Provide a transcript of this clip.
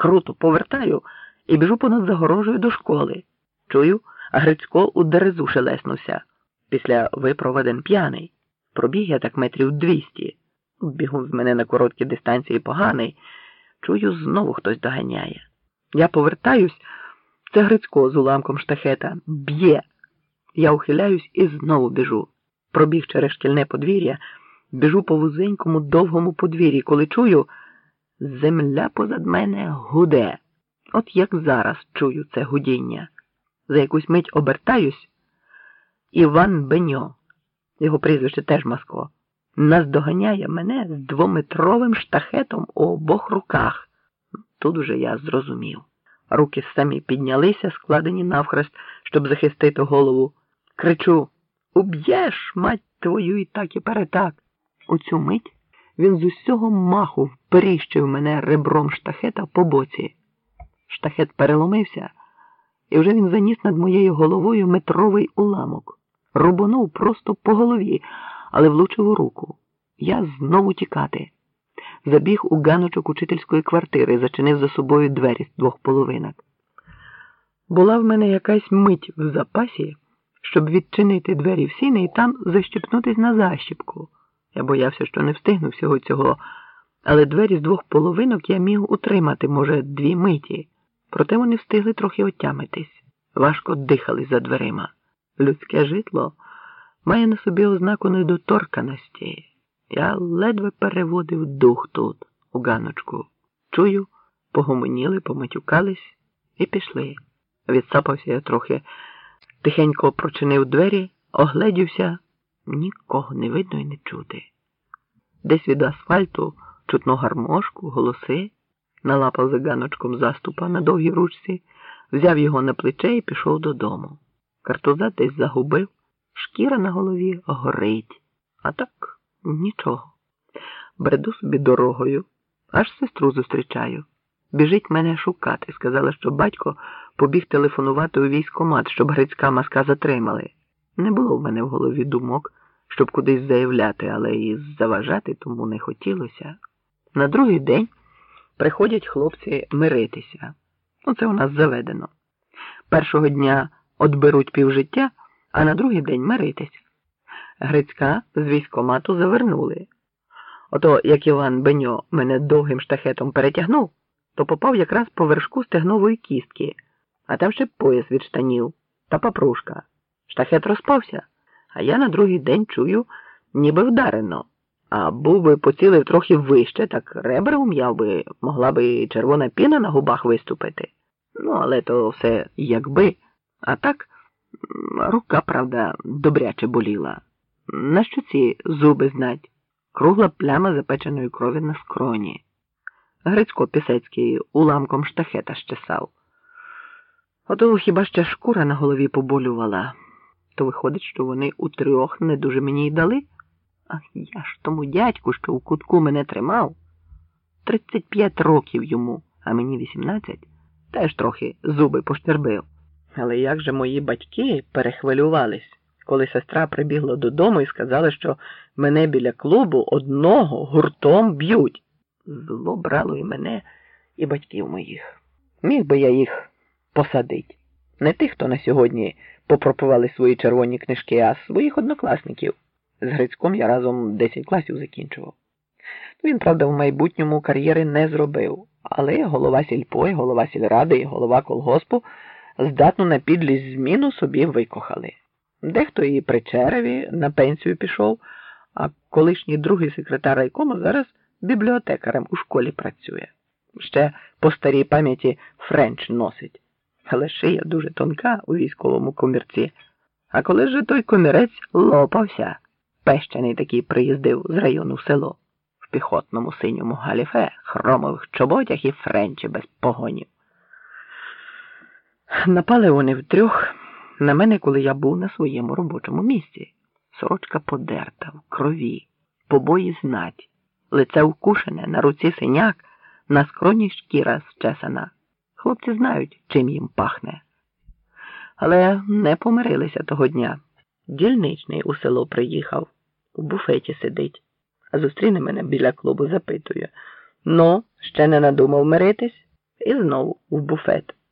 Круто повертаю і біжу понад загорожею до школи. Чую, Грицько у дерезу шелеснувся. Після випроваден п'яний. Пробіг я так метрів двісті. Бігун з мене на короткі дистанції поганий. Чую, знову хтось доганяє. Я повертаюсь, це Грицько з уламком штахета. Б'є. Я ухиляюсь і знову біжу. Пробіг через шкільне подвір'я, біжу по вузенькому довгому подвір'ї, коли чую, земля позад мене гуде. От як зараз чую це гудіння. За якусь мить обертаюсь. Іван Беньо, його прізвище теж Маско, наздоганяє мене з двометровим штахетом у обох руках. Тут уже я зрозумів. Руки самі піднялися, складені навхрест, щоб захистити голову. Кричу Уб'єш, мать твою, і так і перетак. У цю мить він з усього маху вперіщив мене ребром штахета по боці. Штахет переломився, і вже він заніс над моєю головою метровий уламок. Рубанув просто по голові, але влучив у руку. Я знову тікати. Забіг у ганочок учительської квартири, зачинив за собою двері з двох половинок. Була в мене якась мить в запасі, щоб відчинити двері в сіни і там защепнутись на защіпку. Я боявся, що не встигну всього цього, але двері з двох половинок я міг утримати, може, дві миті. Проте вони встигли трохи отямитись, важко дихали за дверима. Людське житло має на собі ознаку недоторканості. Я ледве переводив дух тут, у ганочку. Чую, погомоніли, поматюкались і пішли. Відсапався я трохи, тихенько прочинив двері, огледівся, нікого не видно і не чути. Десь від асфальту чутно гармошку, голоси, налапав за ганочком заступа на довгій ручці, взяв його на плече і пішов додому. Картуза десь загубив, шкіра на голові горить, а так. Нічого. Бреду собі дорогою, аж сестру зустрічаю. Біжить мене шукати. Сказала, що батько побіг телефонувати у військкомат, щоб грицька маска затримали. Не було в мене в голові думок, щоб кудись заявляти, але і заважати тому не хотілося. На другий день приходять хлопці миритися. Ну, це у нас заведено. Першого дня отберуть півжиття, а на другий день миритись. Грицька з військомату завернули. Ото як Іван Беньо мене довгим штахетом перетягнув, то попав якраз по вершку стегнової кістки, а там ще пояс від штанів та папрушка. Штахет розпався, а я на другий день чую, ніби вдарено. А був би поцілив трохи вище, так ребра ум'яв би, могла би червона піна на губах виступити. Ну, але то все якби. А так, рука, правда, добряче боліла. На що ці зуби знать? Кругла пляма запеченої крові на скроні. Грицько Пісецький уламком штахета щесав. Ото хіба ще шкура на голові поболювала, то виходить, що вони у трьох не дуже мені й дали. Ах я ж тому дядьку, що у кутку мене тримав. Тридцять п'ять років йому, а мені вісімнадцять, теж трохи зуби поштербив. Але як же мої батьки перехвилювались? коли сестра прибігла додому і сказала, що мене біля клубу одного гуртом б'ють. Зло брало і мене, і батьків моїх. Міг би я їх посадити. Не тих, хто на сьогодні попропували свої червоні книжки, а своїх однокласників. З Грицьком я разом 10 класів закінчував. Він, правда, в майбутньому кар'єри не зробив, але голова сільпо, голова сільради і голова колгоспу здатну на підлість зміну собі викохали. Дехто і при череві на пенсію пішов, а колишній другий секретар райкому зараз бібліотекарем у школі працює. Ще по старій пам'яті Френч носить. Але шия дуже тонка у військовому комірці. А коли ж той комірець лопався, пещений такий приїздив з району в село в піхотному синьому галіфе, хромових чоботях і френчі без погонів. Напали вони втрьох на мене, коли я був на своєму робочому місці. Сорочка подерта, в крові, побої знать, лице вкушене, на руці синяк, на скроні шкіра зчесана. Хлопці знають, чим їм пахне. Але не помирилися того дня. Дільничний у село приїхав, у буфеті сидить, а зустріне мене біля клубу, запитує Ну, ще не надумав миритись? і знову в буфет.